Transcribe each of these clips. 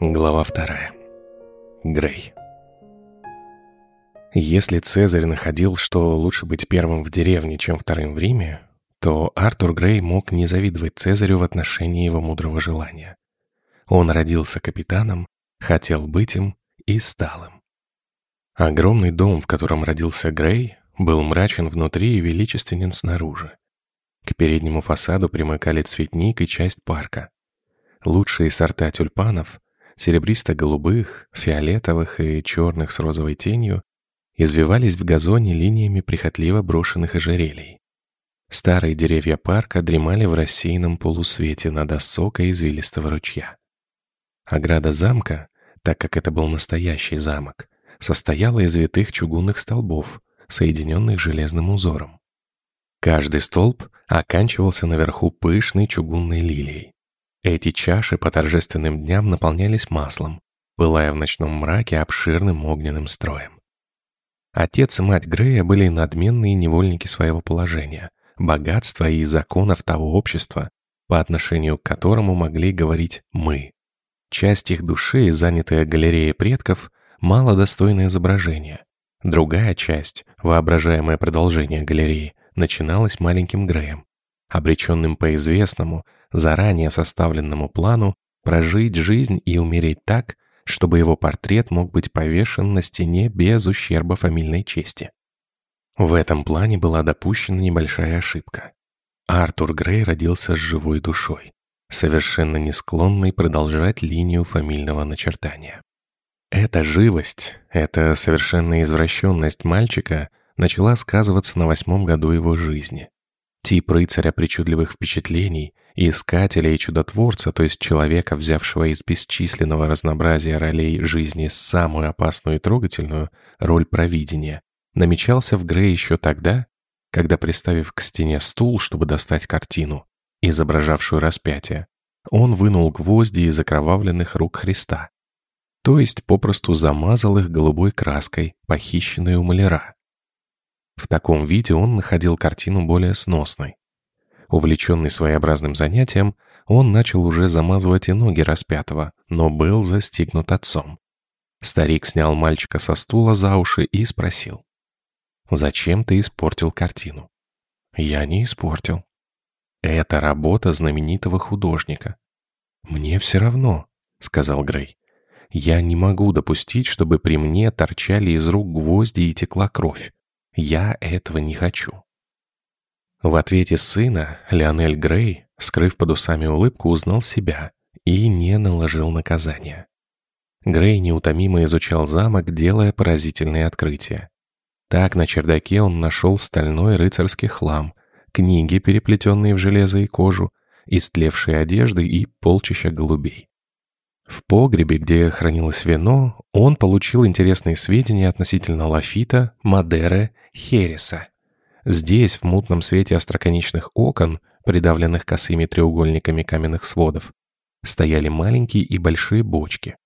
Глава вторая. Грей. Если Цезарь находил, что лучше быть первым в деревне, чем вторым в Риме, то Артур Грей мог не завидовать Цезарю в отношении его мудрого желания. Он родился капитаном, хотел быть им и стал им. Огромный дом, в котором родился Грей, был мрачен внутри и величественен снаружи. К переднему фасаду примыкали цветник и часть парка. Лучшие сорта тюльпанов, серебристо-голубых, фиолетовых и черных с розовой тенью, извивались в газоне линиями прихотливо брошенных ожерелий. Старые деревья парка дремали в рассеянном полусвете над осокой извилистого ручья. Ограда замка, так как это был настоящий замок, состояла из витых чугунных столбов, соединенных железным узором. Каждый столб оканчивался наверху пышной чугунной лилией. Эти чаши по торжественным дням наполнялись маслом, пылая в ночном мраке обширным огненным строем. Отец и мать Грея были надменные невольники своего положения, богатства и законов того общества, по отношению к которому могли говорить «мы». Часть их души, занятая галереей предков, мало достойное изображение. Другая часть, воображаемое продолжение галереи, начиналась маленьким Греем, обреченным по известному, заранее составленному плану прожить жизнь и умереть так, чтобы его портрет мог быть повешен на стене без ущерба фамильной чести. В этом плане была допущена небольшая ошибка. Артур Грей родился с живой душой, совершенно не склонный продолжать линию фамильного начертания. Эта живость, эта совершенная извращенность мальчика начала сказываться на восьмом году его жизни. Тип рыцаря причудливых впечатлений, искателя и чудотворца, то есть человека, взявшего из бесчисленного разнообразия ролей жизни самую опасную и трогательную, роль провидения, намечался в Грей еще тогда, когда, приставив к стене стул, чтобы достать картину, изображавшую распятие, он вынул гвозди из окровавленных рук Христа, то есть попросту замазал их голубой краской, похищенной у маляра. В таком виде он находил картину более сносной. Увлеченный своеобразным занятием, он начал уже замазывать и ноги распятого, но был застигнут отцом. Старик снял мальчика со стула за уши и спросил. «Зачем ты испортил картину?» «Я не испортил. Это работа знаменитого художника». «Мне все равно», — сказал Грей. «Я не могу допустить, чтобы при мне торчали из рук гвозди и текла кровь. Я этого не хочу. В ответе сына Леонель Грей, скрыв под усами улыбку, узнал себя и не наложил наказания. Грей неутомимо изучал замок, делая поразительные открытия. Так на чердаке он нашел стальной рыцарский хлам, книги, переплетенные в железо и кожу, истлевшие одежды и полчища голубей. В погребе, где хранилось вино, он получил интересные сведения относительно Лафита, Мадеры, Хереса. Здесь, в мутном свете остроконечных окон, придавленных косыми треугольниками каменных сводов, стояли маленькие и большие бочки.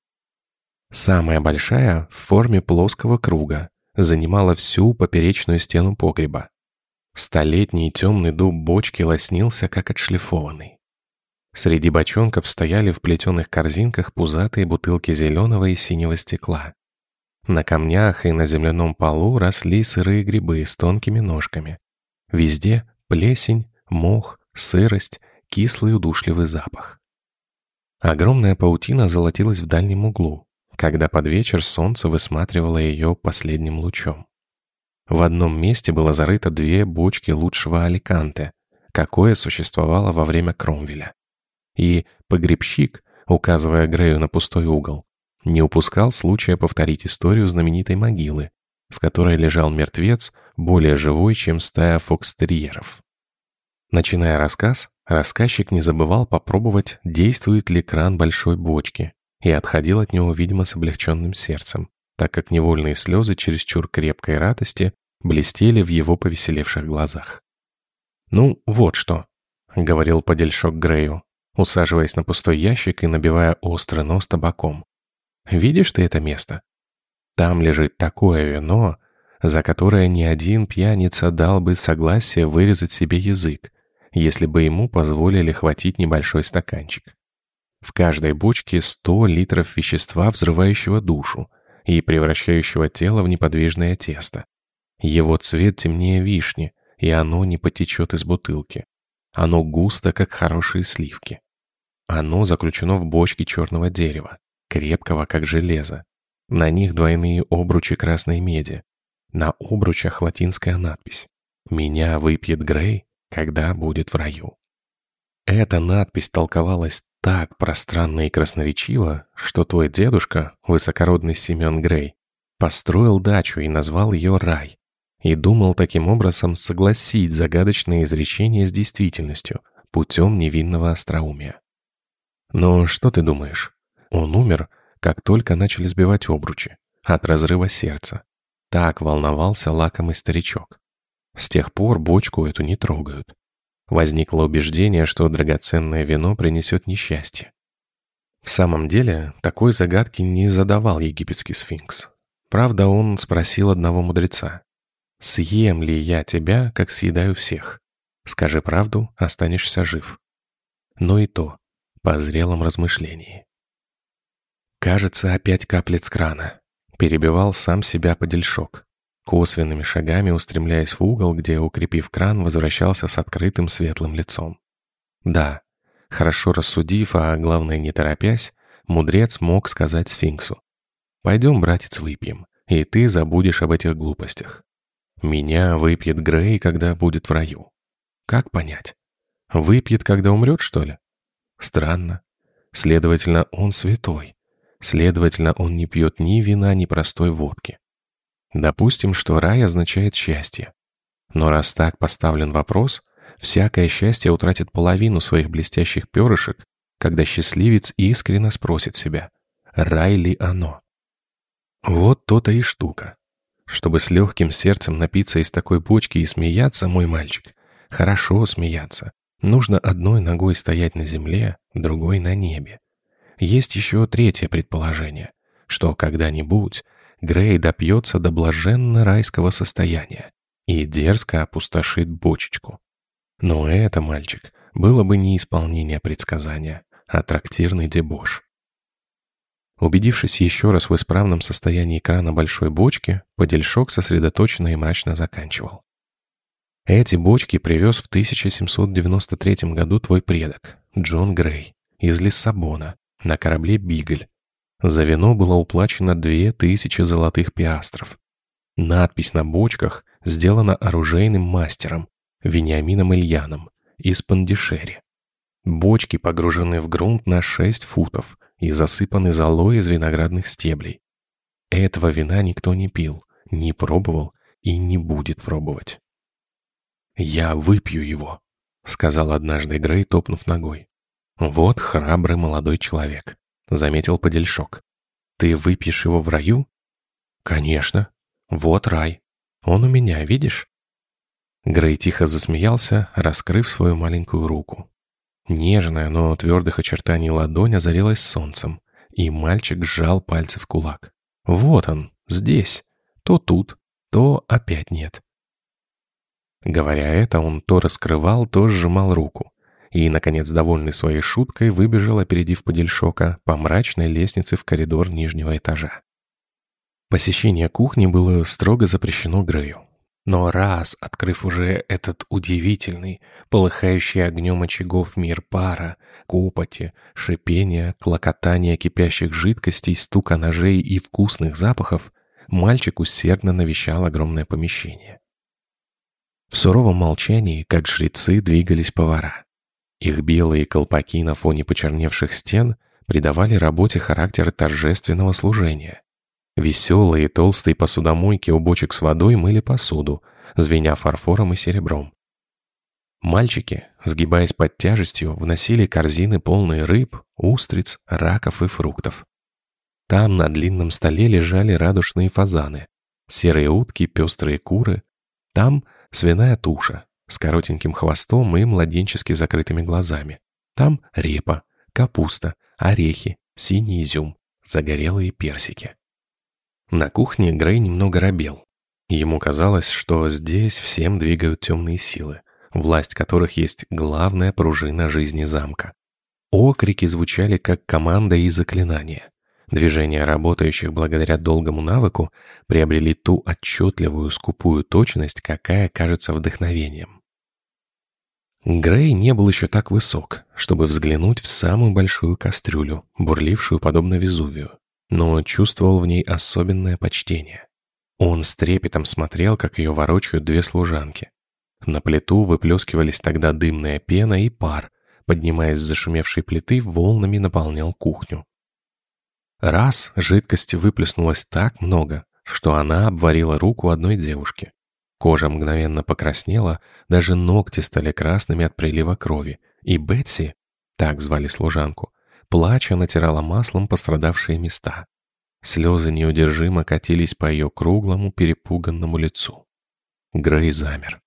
Самая большая, в форме плоского круга, занимала всю поперечную стену погреба. Столетний темный дуб бочки лоснился, как отшлифованный. Среди бочонков стояли в плетеных корзинках пузатые бутылки зеленого и синего стекла. На камнях и на земляном полу росли сырые грибы с тонкими ножками. Везде плесень, мох, сырость, кислый удушливый запах. Огромная паутина золотилась в дальнем углу, когда под вечер солнце высматривало ее последним лучом. В одном месте было зарыто две бочки лучшего аликанте, какое существовало во время Кромвеля и погребщик, указывая Грею на пустой угол, не упускал случая повторить историю знаменитой могилы, в которой лежал мертвец, более живой, чем стая фокстерьеров. Начиная рассказ, рассказчик не забывал попробовать, действует ли кран большой бочки, и отходил от него, видимо, с облегченным сердцем, так как невольные слезы чересчур крепкой радости блестели в его повеселевших глазах. «Ну, вот что», — говорил подельшок Грею, усаживаясь на пустой ящик и набивая острый нос табаком. «Видишь ты это место? Там лежит такое вино, за которое ни один пьяница дал бы согласие вырезать себе язык, если бы ему позволили хватить небольшой стаканчик. В каждой бочке 100 литров вещества, взрывающего душу и превращающего тело в неподвижное тесто. Его цвет темнее вишни, и оно не потечет из бутылки. Оно густо, как хорошие сливки. Оно заключено в бочке черного дерева, крепкого, как железо. На них двойные обручи красной меди. На обручах латинская надпись «Меня выпьет Грей, когда будет в раю». Эта надпись толковалась так пространно и красноречиво, что твой дедушка, высокородный Семен Грей, построил дачу и назвал ее «Рай», и думал таким образом согласить загадочное изречение с действительностью путем невинного остроумия. Но что ты думаешь? Он умер, как только начали сбивать обручи, от разрыва сердца. Так волновался лакомый старичок. С тех пор бочку эту не трогают. Возникло убеждение, что драгоценное вино принесет несчастье. В самом деле, такой загадки не задавал египетский сфинкс. Правда, он спросил одного мудреца. «Съем ли я тебя, как съедаю всех? Скажи правду, останешься жив». Но и то, по зрелом размышлении. Кажется, опять каплет с крана. Перебивал сам себя подельшок, косвенными шагами устремляясь в угол, где, укрепив кран, возвращался с открытым светлым лицом. Да, хорошо рассудив, а главное не торопясь, мудрец мог сказать сфинксу. «Пойдем, братец, выпьем, и ты забудешь об этих глупостях. Меня выпьет Грей, когда будет в раю. Как понять? Выпьет, когда умрет, что ли? Странно. Следовательно, он святой. Следовательно, он не пьет ни вина, ни простой водки. Допустим, что рай означает счастье. Но раз так поставлен вопрос, всякое счастье утратит половину своих блестящих перышек, когда счастливец искренне спросит себя, рай ли оно? Вот то-то и штука. Чтобы с легким сердцем напиться из такой бочки и смеяться, мой мальчик, хорошо смеяться, нужно одной ногой стоять на земле, другой на небе. Есть еще третье предположение, что когда-нибудь Грей допьется до блаженно-райского состояния и дерзко опустошит бочечку. Но это, мальчик, было бы не исполнение предсказания, а трактирный дебош. Убедившись еще раз в исправном состоянии крана большой бочки, подельшок сосредоточенно и мрачно заканчивал. Эти бочки привез в 1793 году твой предок, Джон Грей, из Лиссабона, на корабле «Бигль». За вино было уплачено две тысячи золотых пиастров. Надпись на бочках сделана оружейным мастером, Вениамином Ильяном, из Пандишери. Бочки погружены в грунт на 6 футов и засыпаны золой из виноградных стеблей. Этого вина никто не пил, не пробовал и не будет пробовать. «Я выпью его», — сказал однажды Грей, топнув ногой. «Вот храбрый молодой человек», — заметил подельшок. «Ты выпьешь его в раю?» «Конечно. Вот рай. Он у меня, видишь?» Грей тихо засмеялся, раскрыв свою маленькую руку. Нежная, но твердых очертаний ладонь озарилась солнцем, и мальчик сжал пальцы в кулак. Вот он, здесь. То тут, то опять нет. Говоря это, он то раскрывал, то сжимал руку. И, наконец, довольный своей шуткой, выбежал, опередив подельшока, по мрачной лестнице в коридор нижнего этажа. Посещение кухни было строго запрещено Грею. Но раз, открыв уже этот удивительный, полыхающий огнем очагов мир пара, копоти, шипения, клокотания кипящих жидкостей, стука ножей и вкусных запахов, мальчик усердно навещал огромное помещение. В суровом молчании, как жрецы, двигались повара. Их белые колпаки на фоне почерневших стен придавали работе характер торжественного служения. Веселые толстые посудомойки у бочек с водой мыли посуду, звеня фарфором и серебром. Мальчики, сгибаясь под тяжестью, вносили корзины полные рыб, устриц, раков и фруктов. Там на длинном столе лежали радужные фазаны, серые утки, пестрые куры. Там свиная туша с коротеньким хвостом и младенчески закрытыми глазами. Там репа, капуста, орехи, синий изюм, загорелые персики. На кухне Грей немного робел. Ему казалось, что здесь всем двигают темные силы, власть которых есть главная пружина жизни замка. Окрики звучали как команда и заклинания. Движения работающих благодаря долгому навыку приобрели ту отчетливую скупую точность, какая кажется вдохновением. Грей не был еще так высок, чтобы взглянуть в самую большую кастрюлю, бурлившую подобно Везувию, но чувствовал в ней особенное почтение. Он с трепетом смотрел, как ее ворочают две служанки. На плиту выплескивались тогда дымная пена и пар, поднимаясь с зашумевшей плиты, волнами наполнял кухню. Раз жидкости выплеснулось так много, что она обварила руку одной девушки. Кожа мгновенно покраснела, даже ногти стали красными от прилива крови, и Бетси, так звали служанку, плача натирала маслом пострадавшие места. Слезы неудержимо катились по ее круглому перепуганному лицу. Грей замер.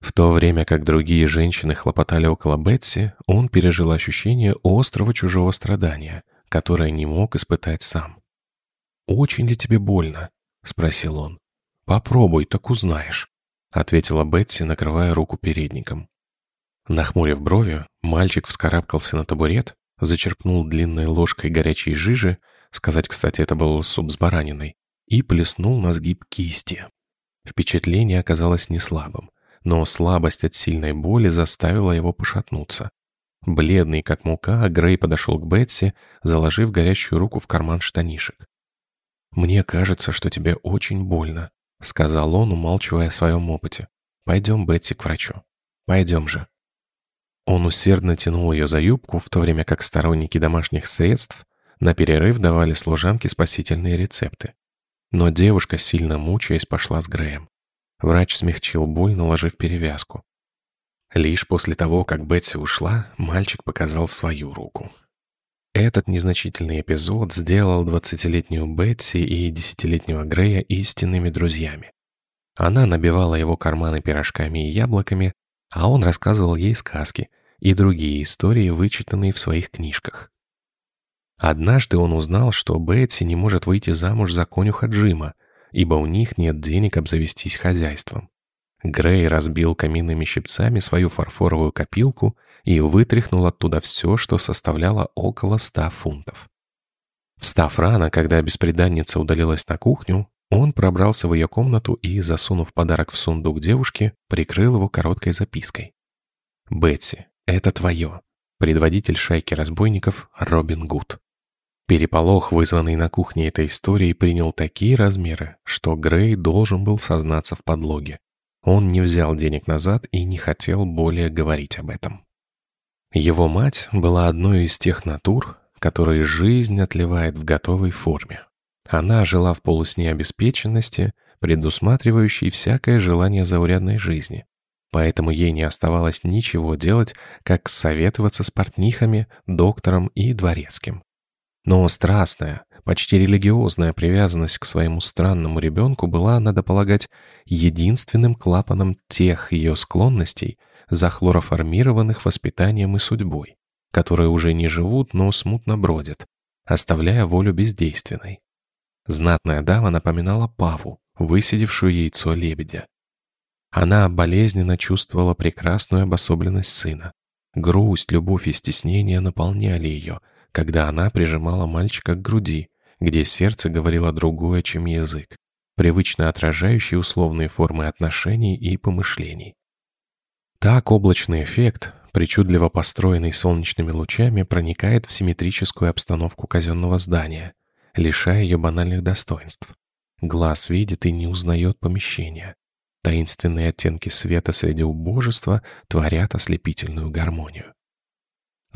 В то время как другие женщины хлопотали около Бетси, он пережил ощущение острого чужого страдания — которое не мог испытать сам. «Очень ли тебе больно?» — спросил он. «Попробуй, так узнаешь», — ответила Бетси, накрывая руку передником. Нахмурив брови, мальчик вскарабкался на табурет, зачерпнул длинной ложкой горячей жижи, сказать, кстати, это был суп с бараниной, и плеснул на сгиб кисти. Впечатление оказалось не слабым, но слабость от сильной боли заставила его пошатнуться. Бледный, как мука, Грей подошел к Бетси, заложив горящую руку в карман штанишек. «Мне кажется, что тебе очень больно», — сказал он, умалчивая о своем опыте. «Пойдем, Бетси, к врачу. Пойдем же». Он усердно тянул ее за юбку, в то время как сторонники домашних средств на перерыв давали служанке спасительные рецепты. Но девушка, сильно мучаясь, пошла с Греем. Врач смягчил боль, наложив перевязку. Лишь после того, как Бетси ушла, мальчик показал свою руку. Этот незначительный эпизод сделал двадцатилетнюю Бетси и десятилетнего Грея истинными друзьями. Она набивала его карманы пирожками и яблоками, а он рассказывал ей сказки и другие истории, вычитанные в своих книжках. Однажды он узнал, что Бетси не может выйти замуж за конюха Джима, ибо у них нет денег обзавестись хозяйством. Грей разбил каминными щипцами свою фарфоровую копилку и вытряхнул оттуда все, что составляло около ста фунтов. Встав рано, когда беспреданница удалилась на кухню, он пробрался в ее комнату и, засунув подарок в сундук девушки, прикрыл его короткой запиской. «Бетси, это твое. Предводитель шайки разбойников Робин Гуд». Переполох, вызванный на кухне этой историей, принял такие размеры, что Грей должен был сознаться в подлоге. Он не взял денег назад и не хотел более говорить об этом. Его мать была одной из тех натур, которые жизнь отливает в готовой форме. Она жила в полусне обеспеченности, предусматривающей всякое желание заурядной жизни. Поэтому ей не оставалось ничего делать, как советоваться с портнихами, доктором и дворецким. Но страстная, Почти религиозная привязанность к своему странному ребенку была, надо полагать, единственным клапаном тех ее склонностей, захлороформированных воспитанием и судьбой, которые уже не живут, но смутно бродят, оставляя волю бездейственной. Знатная дама напоминала Паву, высидевшую яйцо лебедя. Она болезненно чувствовала прекрасную обособленность сына. Грусть, любовь и стеснение наполняли ее, когда она прижимала мальчика к груди, где сердце говорило другое, чем язык, привычно отражающий условные формы отношений и помышлений. Так облачный эффект, причудливо построенный солнечными лучами, проникает в симметрическую обстановку казенного здания, лишая ее банальных достоинств. Глаз видит и не узнает помещения. Таинственные оттенки света среди убожества творят ослепительную гармонию.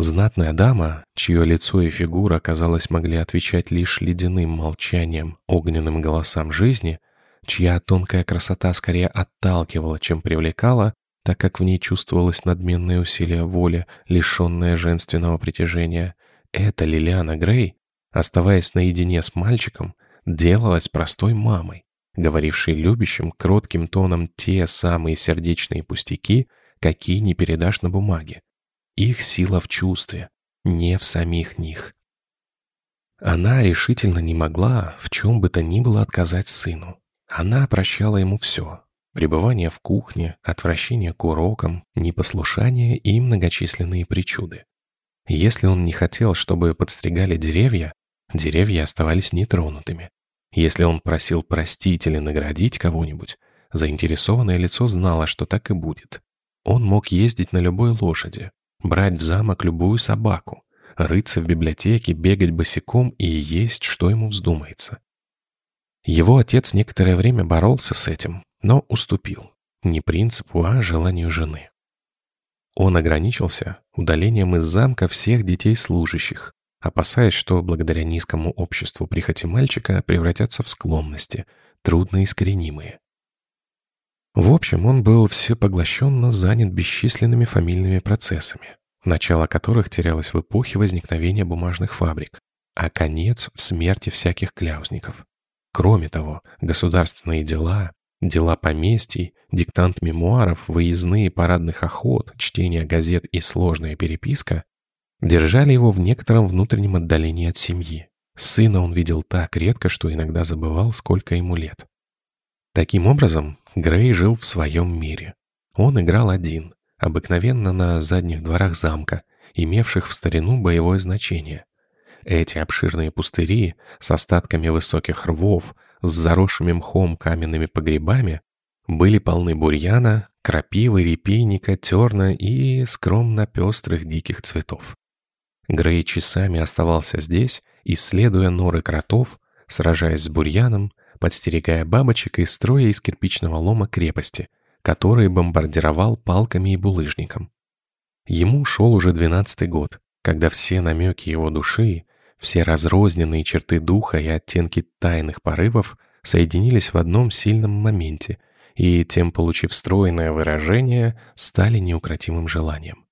Знатная дама, чье лицо и фигура, казалось, могли отвечать лишь ледяным молчанием, огненным голосам жизни, чья тонкая красота скорее отталкивала, чем привлекала, так как в ней чувствовалось надменное усилие воли, лишенное женственного притяжения, эта Лилиана Грей, оставаясь наедине с мальчиком, делалась простой мамой, говорившей любящим, кротким тоном те самые сердечные пустяки, какие не передашь на бумаге, их сила в чувстве, не в самих них. Она решительно не могла в чем бы то ни было отказать сыну. Она прощала ему все. Пребывание в кухне, отвращение к урокам, непослушание и многочисленные причуды. Если он не хотел, чтобы подстригали деревья, деревья оставались нетронутыми. Если он просил простить или наградить кого-нибудь, заинтересованное лицо знало, что так и будет. Он мог ездить на любой лошади, брать в замок любую собаку, рыться в библиотеке, бегать босиком и есть, что ему вздумается. Его отец некоторое время боролся с этим, но уступил. Не принципу, а желанию жены. Он ограничился удалением из замка всех детей служащих, опасаясь, что благодаря низкому обществу прихоти мальчика превратятся в склонности, трудно искоренимые. В общем, он был всепоглощенно занят бесчисленными фамильными процессами, начало которых терялось в эпохе возникновения бумажных фабрик, а конец в смерти всяких кляузников. Кроме того, государственные дела, дела поместий, диктант мемуаров, выездные парадных охот, чтение газет и сложная переписка держали его в некотором внутреннем отдалении от семьи. Сына он видел так редко, что иногда забывал, сколько ему лет. Таким образом, Грей жил в своем мире. Он играл один, обыкновенно на задних дворах замка, имевших в старину боевое значение. Эти обширные пустыри с остатками высоких рвов, с заросшими мхом каменными погребами были полны бурьяна, крапивы, репейника, терна и скромно пестрых диких цветов. Грей часами оставался здесь, исследуя норы кротов, сражаясь с бурьяном, подстерегая бабочек и строя из кирпичного лома крепости, которые бомбардировал палками и булыжником. Ему шел уже двенадцатый год, когда все намеки его души, все разрозненные черты духа и оттенки тайных порывов соединились в одном сильном моменте и, тем получив стройное выражение, стали неукротимым желанием.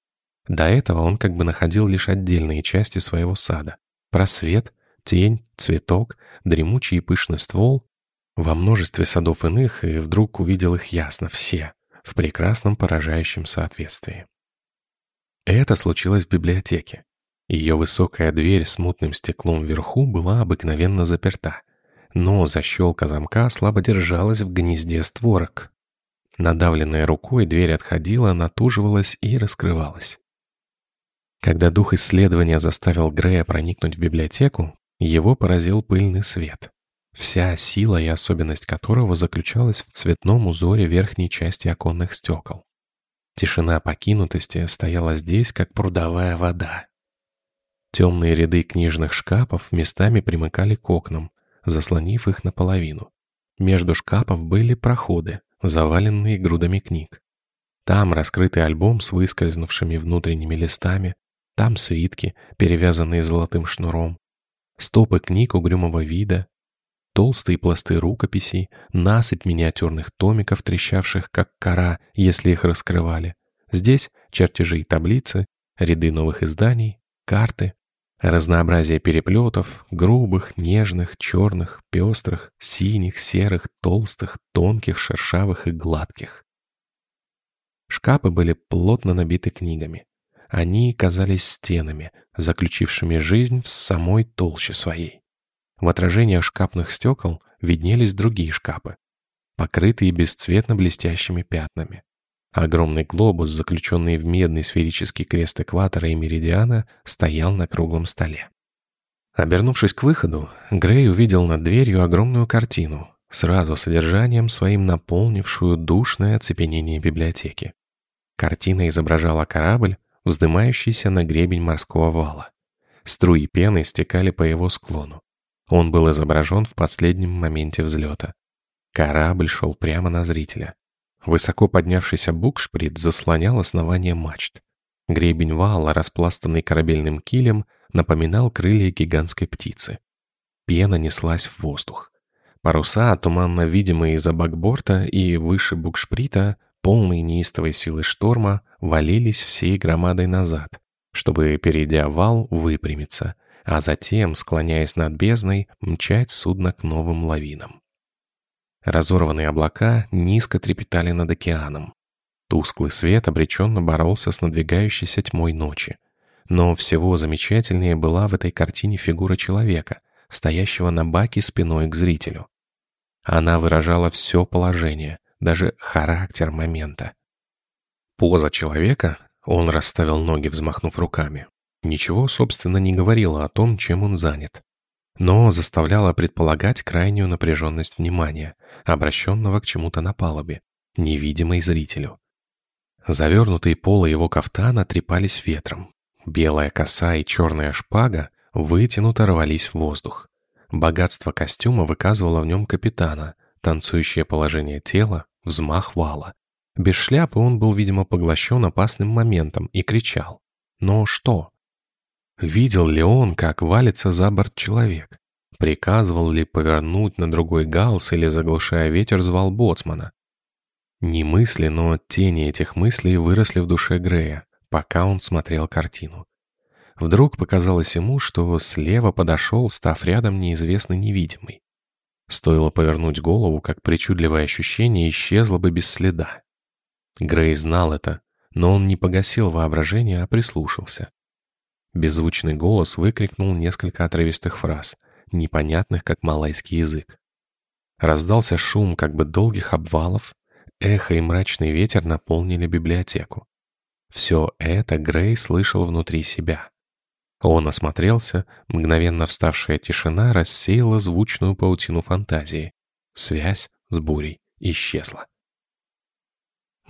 До этого он как бы находил лишь отдельные части своего сада. Просвет, тень, цветок, дремучий и пышный ствол. Во множестве садов иных и вдруг увидел их ясно, все, в прекрасном поражающем соответствии. Это случилось в библиотеке. Ее высокая дверь с мутным стеклом вверху была обыкновенно заперта, но защелка замка слабо держалась в гнезде створок. Надавленная рукой дверь отходила, натуживалась и раскрывалась. Когда дух исследования заставил Грея проникнуть в библиотеку, его поразил пыльный свет, вся сила и особенность которого заключалась в цветном узоре верхней части оконных стекол. Тишина покинутости стояла здесь, как прудовая вода. Темные ряды книжных шкафов местами примыкали к окнам, заслонив их наполовину. Между шкафов были проходы, заваленные грудами книг. Там раскрытый альбом с выскользнувшими внутренними листами, там свитки, перевязанные золотым шнуром, стопы книг угрюмого вида, толстые пласты рукописей, насыпь миниатюрных томиков, трещавших как кора, если их раскрывали. Здесь чертежи и таблицы, ряды новых изданий, карты, разнообразие переплетов, грубых, нежных, черных, пестрых, синих, серых, толстых, тонких, шершавых и гладких. Шкапы были плотно набиты книгами. Они казались стенами, заключившими жизнь в самой толще своей. В отражениях шкапных стекол виднелись другие шкапы, покрытые бесцветно блестящими пятнами. Огромный глобус, заключенный в медный сферический крест экватора и меридиана, стоял на круглом столе. Обернувшись к выходу, Грей увидел над дверью огромную картину, сразу содержанием своим наполнившую душное оцепенение библиотеки. Картина изображала корабль, вздымающийся на гребень морского вала. Струи пены стекали по его склону. Он был изображен в последнем моменте взлета. Корабль шел прямо на зрителя. Высоко поднявшийся букшприт заслонял основание мачт. Гребень вала, распластанный корабельным килем, напоминал крылья гигантской птицы. Пена неслась в воздух. Паруса, туманно видимые из-за бакборта и выше букшприта, полные неистовой силы шторма, валились всей громадой назад, чтобы, перейдя вал, выпрямиться, а затем, склоняясь над бездной, мчать судно к новым лавинам. Разорванные облака низко трепетали над океаном. Тусклый свет обреченно боролся с надвигающейся тьмой ночи. Но всего замечательнее была в этой картине фигура человека, стоящего на баке спиной к зрителю. Она выражала все положение, даже характер момента. Поза человека, он расставил ноги, взмахнув руками, ничего, собственно, не говорила о том, чем он занят, но заставляла предполагать крайнюю напряженность внимания, обращенного к чему-то на палубе, невидимой зрителю. Завернутые полы его кафтана трепались ветром. Белая коса и черная шпага вытянуто рвались в воздух. Богатство костюма выказывало в нем капитана, танцующее положение тела, взмах вала. Без шляпы он был, видимо, поглощен опасным моментом и кричал. Но что? Видел ли он, как валится за борт человек? Приказывал ли повернуть на другой галс или, заглушая ветер, звал боцмана? Не мысли, но тени этих мыслей выросли в душе Грея, пока он смотрел картину. Вдруг показалось ему, что слева подошел, став рядом неизвестный невидимый. Стоило повернуть голову, как причудливое ощущение исчезло бы без следа. Грей знал это, но он не погасил воображение, а прислушался. Беззвучный голос выкрикнул несколько отрывистых фраз, непонятных, как малайский язык. Раздался шум как бы долгих обвалов, Эхо и мрачный ветер наполнили библиотеку. Все это Грей слышал внутри себя. Он осмотрелся, мгновенно вставшая тишина рассеяла звучную паутину фантазии. Связь с бурей исчезла.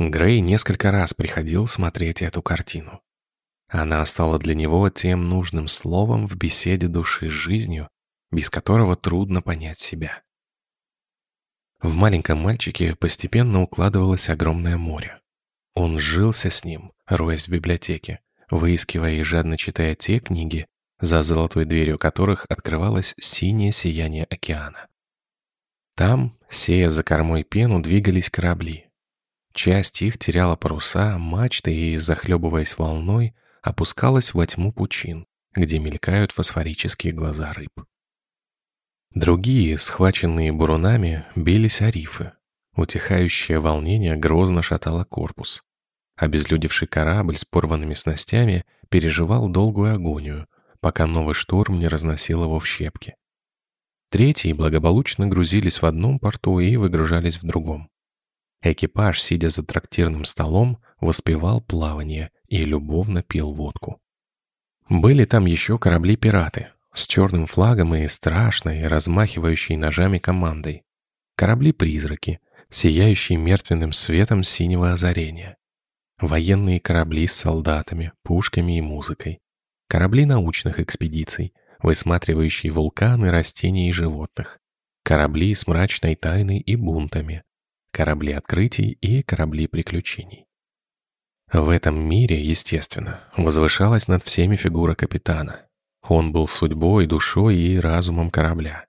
Грей несколько раз приходил смотреть эту картину. Она стала для него тем нужным словом в беседе души с жизнью, без которого трудно понять себя. В маленьком мальчике постепенно укладывалось огромное море. Он жился с ним, роясь в библиотеке, выискивая и жадно читая те книги, за золотой дверью которых открывалось синее сияние океана. Там, сея за кормой пену, двигались корабли. Часть их теряла паруса, мачты и, захлебываясь волной, опускалась во тьму пучин, где мелькают фосфорические глаза рыб. Другие, схваченные бурунами, бились о рифы. Утихающее волнение грозно шатало корпус. Обезлюдевший корабль с порванными снастями переживал долгую агонию, пока новый шторм не разносил его в щепки. Третьи благополучно грузились в одном порту и выгружались в другом. Экипаж, сидя за трактирным столом, воспевал плавание и любовно пил водку. Были там еще корабли-пираты, с черным флагом и страшной, размахивающей ножами командой. Корабли-призраки, сияющие мертвенным светом синего озарения. Военные корабли с солдатами, пушками и музыкой. Корабли научных экспедиций, высматривающие вулканы, растения и животных. Корабли с мрачной тайной и бунтами. Корабли открытий и корабли приключений. В этом мире, естественно, возвышалась над всеми фигура капитана, он был судьбой, душой и разумом корабля.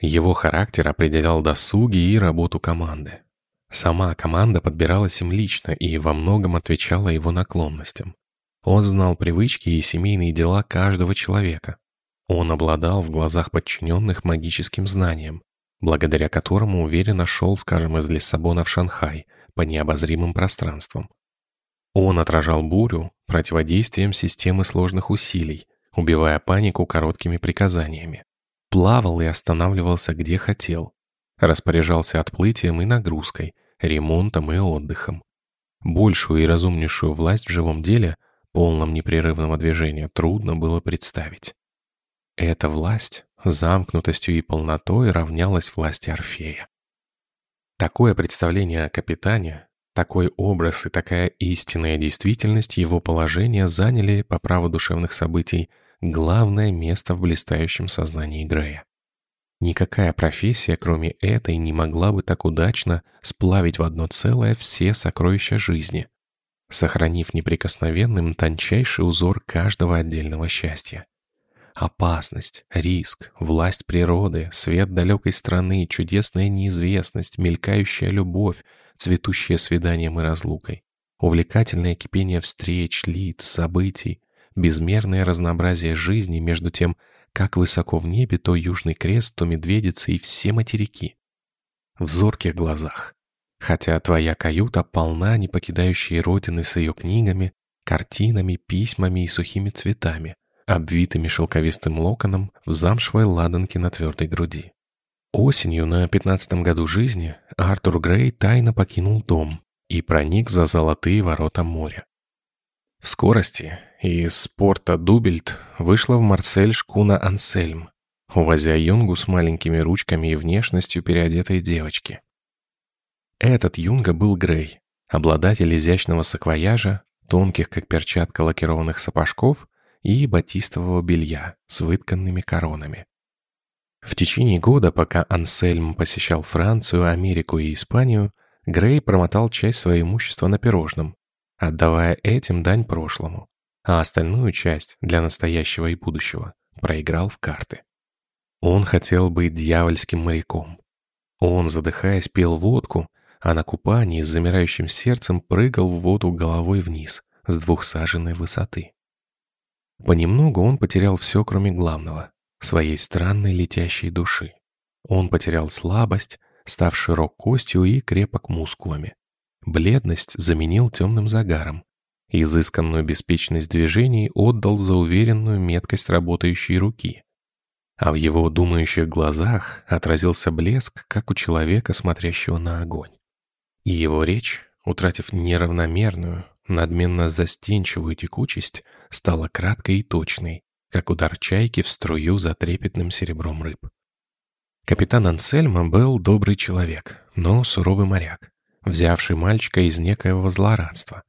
Его характер определял досуги и работу команды. Сама команда подбиралась им лично и во многом отвечала его наклонностям. Он знал привычки и семейные дела каждого человека. Он обладал в глазах подчиненных магическим знанием, благодаря которому уверенно шел, скажем, из Лиссабона в Шанхай по необозримым пространствам. Он отражал бурю противодействием системы сложных усилий, убивая панику короткими приказаниями. Плавал и останавливался где хотел. Распоряжался отплытием и нагрузкой, ремонтом и отдыхом. Большую и разумнейшую власть в живом деле, полном непрерывного движения, трудно было представить. Эта власть замкнутостью и полнотой равнялась власти Орфея. Такое представление о капитане, такой образ и такая истинная действительность его положения заняли, по праву душевных событий, главное место в блистающем сознании Грея. Никакая профессия, кроме этой, не могла бы так удачно сплавить в одно целое все сокровища жизни, сохранив неприкосновенным тончайший узор каждого отдельного счастья. Опасность, риск, власть природы, свет далекой страны, чудесная неизвестность, мелькающая любовь, цветущее свиданием и разлукой, увлекательное кипение встреч, лиц, событий, безмерное разнообразие жизни, между тем, как высоко в небе то Южный Крест, то Медведица и все материки. В зорких глазах. Хотя твоя каюта полна не покидающей родины с ее книгами, картинами, письмами и сухими цветами, обвитыми шелковистым локоном в замшевой ладанке на твердой груди. Осенью на пятнадцатом году жизни Артур Грей тайно покинул дом и проник за золотые ворота моря. В скорости из порта Дубельт вышла в Марсель шкуна Ансельм, увозя юнгу с маленькими ручками и внешностью переодетой девочки. Этот юнга был Грей, обладатель изящного саквояжа, тонких, как перчатка, лакированных сапожков и батистового белья с вытканными коронами. В течение года, пока Ансельм посещал Францию, Америку и Испанию, Грей промотал часть своего имущества на пирожном, отдавая этим дань прошлому, а остальную часть для настоящего и будущего проиграл в карты. Он хотел быть дьявольским моряком. Он, задыхаясь, пил водку, а на купании с замирающим сердцем прыгал в воду головой вниз с двухсаженной высоты. Понемногу он потерял все, кроме главного своей странной летящей души. Он потерял слабость, став широк костью и крепок мускулами. Бледность заменил темным загаром. Изысканную беспечность движений отдал за уверенную меткость работающей руки. А в его думающих глазах отразился блеск, как у человека, смотрящего на огонь. И его речь, утратив неравномерную, надменно застенчивую текучесть, стала краткой и точной, как удар чайки в струю за трепетным серебром рыб. Капитан Ансельма был добрый человек, но суровый моряк, взявший мальчика из некоего злорадства.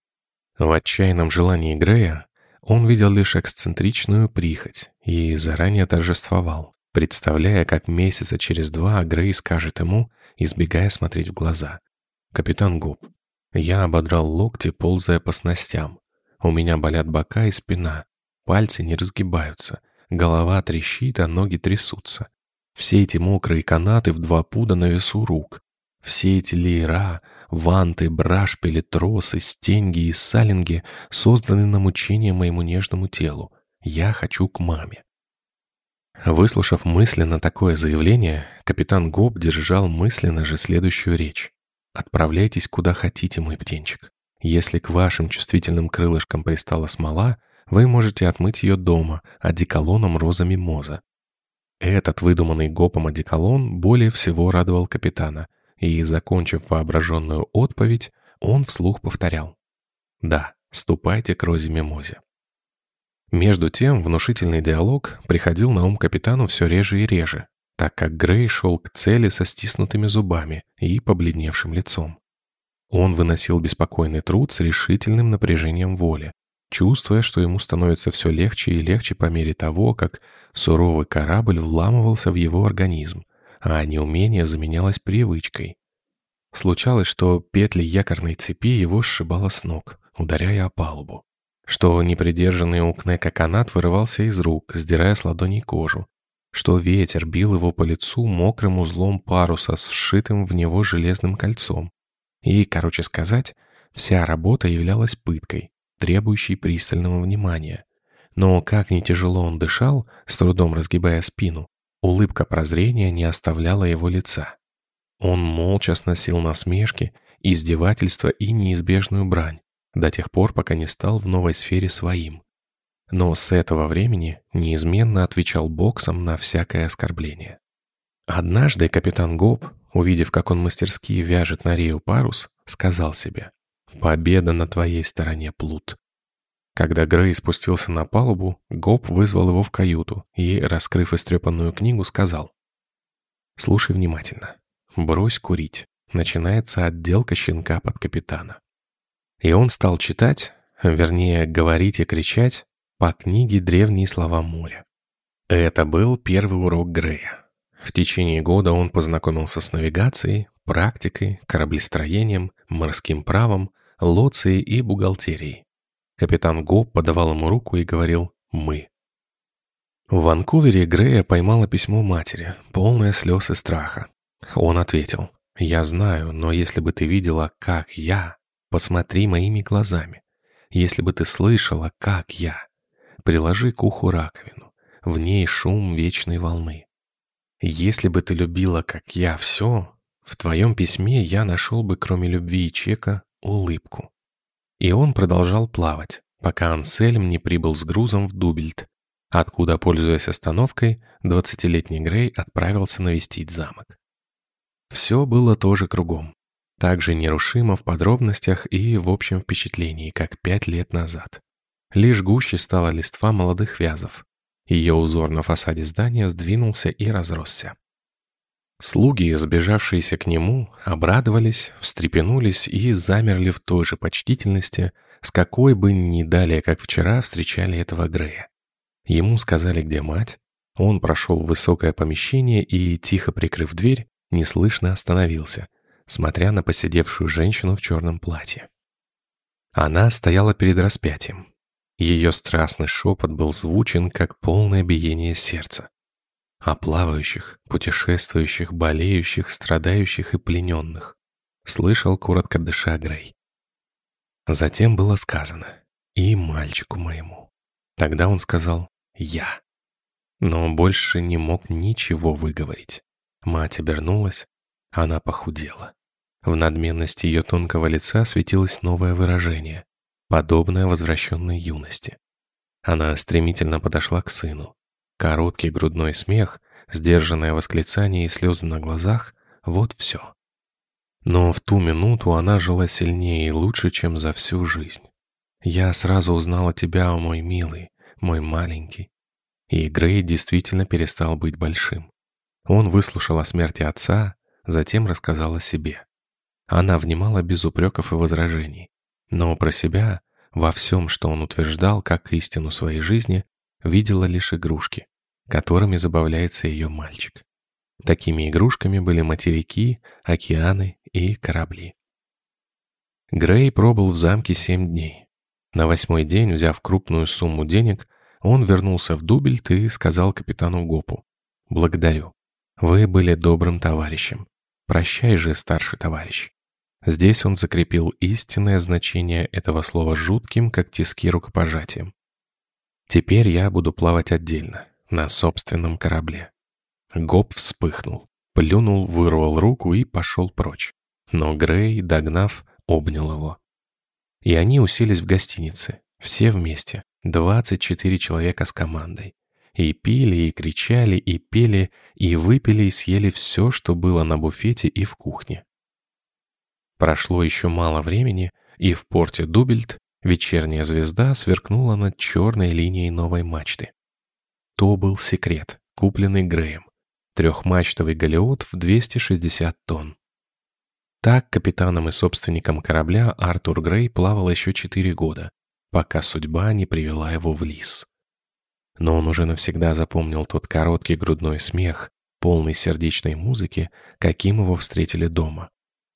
В отчаянном желании Грея он видел лишь эксцентричную прихоть и заранее торжествовал, представляя, как месяца через два Грей скажет ему, избегая смотреть в глаза. «Капитан Губ, я ободрал локти, ползая по снастям. У меня болят бока и спина. Пальцы не разгибаются, голова трещит, а ноги трясутся. Все эти мокрые канаты в два пуда на весу рук. Все эти леера, ванты, брашпили, тросы, стенги и салинги созданы на мучение моему нежному телу. Я хочу к маме. Выслушав мысленно такое заявление, капитан Гоб держал мысленно же следующую речь. «Отправляйтесь куда хотите, мой птенчик. Если к вашим чувствительным крылышкам пристала смола, вы можете отмыть ее дома одеколоном роза мимоза. Этот выдуманный гопом одеколон более всего радовал капитана, и, закончив воображенную отповедь, он вслух повторял. «Да, ступайте к розе мимозе». Между тем внушительный диалог приходил на ум капитану все реже и реже, так как Грей шел к цели со стиснутыми зубами и побледневшим лицом. Он выносил беспокойный труд с решительным напряжением воли, чувствуя, что ему становится все легче и легче по мере того, как суровый корабль вламывался в его организм, а неумение заменялось привычкой. Случалось, что петли якорной цепи его сшибало с ног, ударяя о палубу, что непридержанный у Кнека канат вырывался из рук, сдирая с ладоней кожу, что ветер бил его по лицу мокрым узлом паруса с вшитым в него железным кольцом. И, короче сказать, вся работа являлась пыткой, требующий пристального внимания. Но как ни тяжело он дышал, с трудом разгибая спину, улыбка прозрения не оставляла его лица. Он молча сносил насмешки, издевательства и неизбежную брань, до тех пор, пока не стал в новой сфере своим. Но с этого времени неизменно отвечал боксом на всякое оскорбление. Однажды капитан Гоб, увидев, как он мастерски вяжет на рею парус, сказал себе Победа на твоей стороне, Плут. Когда Грей спустился на палубу, Гоп вызвал его в каюту и, раскрыв истрепанную книгу, сказал. «Слушай внимательно. Брось курить. Начинается отделка щенка под капитана». И он стал читать, вернее, говорить и кричать по книге «Древние слова моря». Это был первый урок Грея. В течение года он познакомился с навигацией, практикой, кораблестроением, морским правом, лоцией и бухгалтерией. Капитан Гоб подавал ему руку и говорил «мы». В Ванкувере Грея поймала письмо матери, полное слез и страха. Он ответил «Я знаю, но если бы ты видела, как я, посмотри моими глазами. Если бы ты слышала, как я, приложи к уху раковину, в ней шум вечной волны. Если бы ты любила, как я, все, в твоем письме я нашел бы, кроме любви и чека, улыбку. И он продолжал плавать, пока Ансельм не прибыл с грузом в Дубельт. откуда, пользуясь остановкой, двадцатилетний Грей отправился навестить замок. Все было тоже кругом, также нерушимо в подробностях и в общем впечатлении, как пять лет назад. Лишь гуще стала листва молодых вязов. Ее узор на фасаде здания сдвинулся и разросся. Слуги, сбежавшиеся к нему, обрадовались, встрепенулись и замерли в той же почтительности, с какой бы ни далее, как вчера, встречали этого Грея. Ему сказали, где мать, он прошел в высокое помещение и, тихо прикрыв дверь, неслышно остановился, смотря на посидевшую женщину в черном платье. Она стояла перед распятием. Ее страстный шепот был звучен, как полное биение сердца о плавающих, путешествующих, болеющих, страдающих и плененных. Слышал, коротко дыша Грей. Затем было сказано «и мальчику моему». Тогда он сказал «я». Но больше не мог ничего выговорить. Мать обернулась, она похудела. В надменности ее тонкого лица светилось новое выражение, подобное возвращенной юности. Она стремительно подошла к сыну. Короткий грудной смех, сдержанное восклицание и слезы на глазах — вот все. Но в ту минуту она жила сильнее и лучше, чем за всю жизнь. Я сразу узнала тебя, мой милый, мой маленький. И Грей действительно перестал быть большим. Он выслушал о смерти отца, затем рассказал о себе. Она внимала без упреков и возражений. Но про себя, во всем, что он утверждал, как истину своей жизни, видела лишь игрушки которыми забавляется ее мальчик. Такими игрушками были материки, океаны и корабли. Грей пробыл в замке семь дней. На восьмой день, взяв крупную сумму денег, он вернулся в Дубельт и сказал капитану Гопу, «Благодарю. Вы были добрым товарищем. Прощай же, старший товарищ». Здесь он закрепил истинное значение этого слова жутким, как тиски рукопожатием. «Теперь я буду плавать отдельно на собственном корабле. Гоп вспыхнул, плюнул, вырвал руку и пошел прочь. Но Грей, догнав, обнял его. И они уселись в гостинице, все вместе, 24 человека с командой. И пили, и кричали, и пели, и выпили, и съели все, что было на буфете и в кухне. Прошло еще мало времени, и в порте Дубельт вечерняя звезда сверкнула над черной линией новой мачты. То был секрет, купленный Греем. Трехмачтовый галеот в 260 тонн. Так капитаном и собственником корабля Артур Грей плавал еще четыре года, пока судьба не привела его в лис. Но он уже навсегда запомнил тот короткий грудной смех, полный сердечной музыки, каким его встретили дома.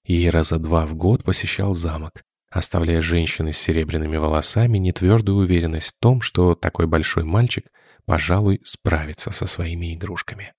И раза два в год посещал замок, оставляя женщины с серебряными волосами нетвердую уверенность в том, что такой большой мальчик – пожалуй, справится со своими игрушками.